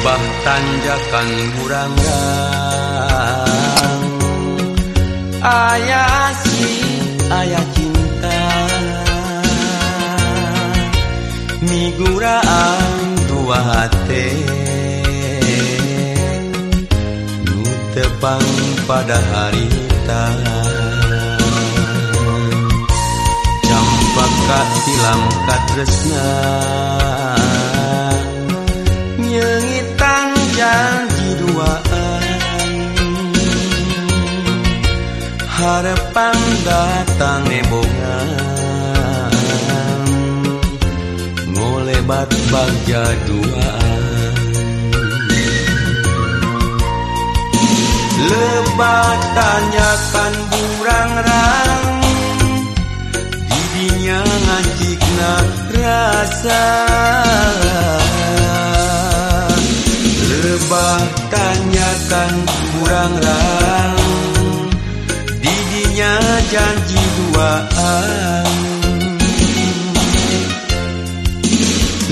tanjakan kurangnya ayah si ayah cinta. Miguraan dua hati. Nu tebang pada harita campaka tilam katresna harapan datang ebongan ngolebat bagja duaan lebat tanyakan burang-rang didinya ngacikna rasa. Lebah tanyakan burang-rang didinya janji duaan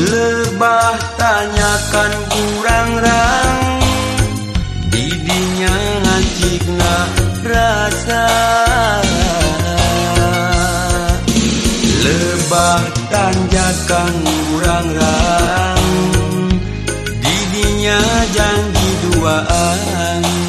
lebah tanyakan burang-rang didinya ngacikna rasa. Lebah tanjakan burang-rang didinya janji duaan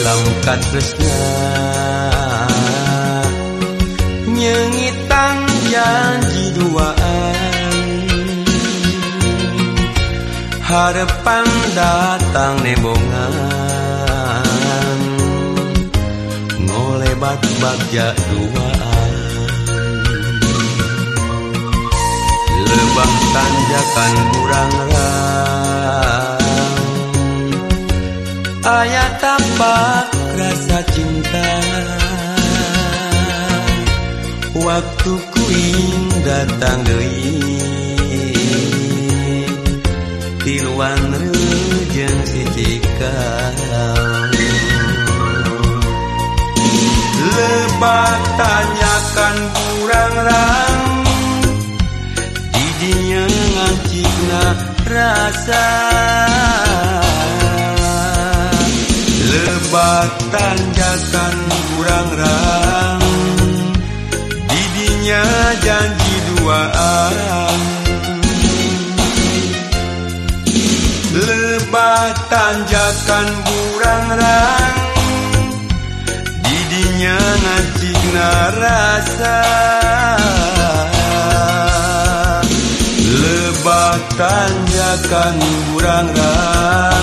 Campaka tilam katresna Nyengitan janji duaan. Harapan datang nebongan Ngolebat bagja duaan. Lebah tanjakan burang-rang Tapak rasa cinta. Waktu kuing datang deui Tiluan rejeng si cikal Lebak tanyakan burang-rang Didinya ngacikna rasa Lebak tanjakan burang-rang. Didinya janji duaan. Lebak tanjakan burang-rang. Didinya ngacikna rasa Lebak tanjakan burang-rang. Didinya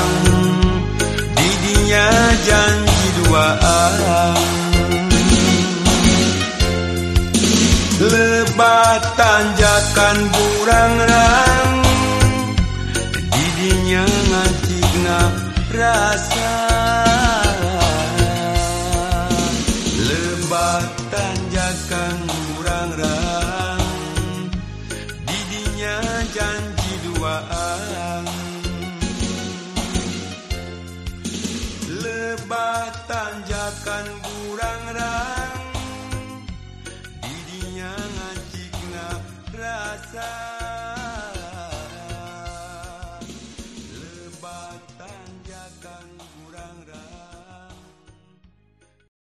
tanjakan burang-rang Didinya ngacikna rasa. Lebat tanjakan burang-rang Didinya janji duaan Lebat tanjakan burang-rang Didinya ngacikna rasa